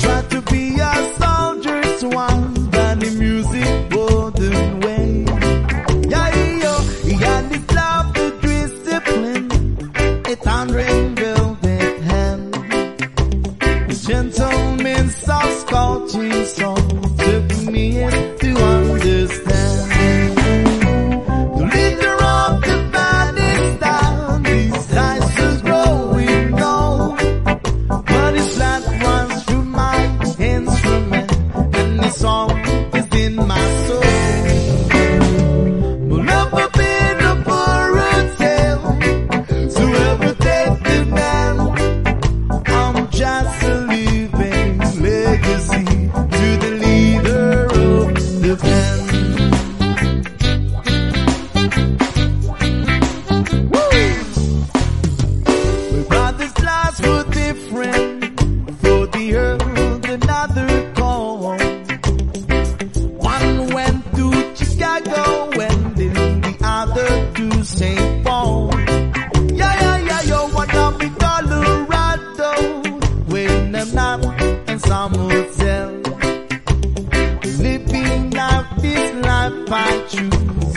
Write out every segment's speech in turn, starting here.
Try to be a soldier's wife.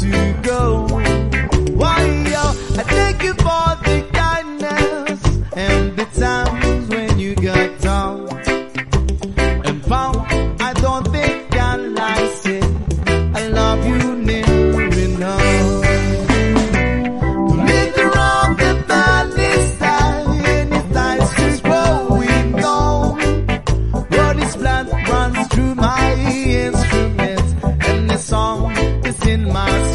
to go. Why, I thank you for the kindness and the times when you got down and. I don't think I like it. I love you never enough. runs through my instrument and the song is in my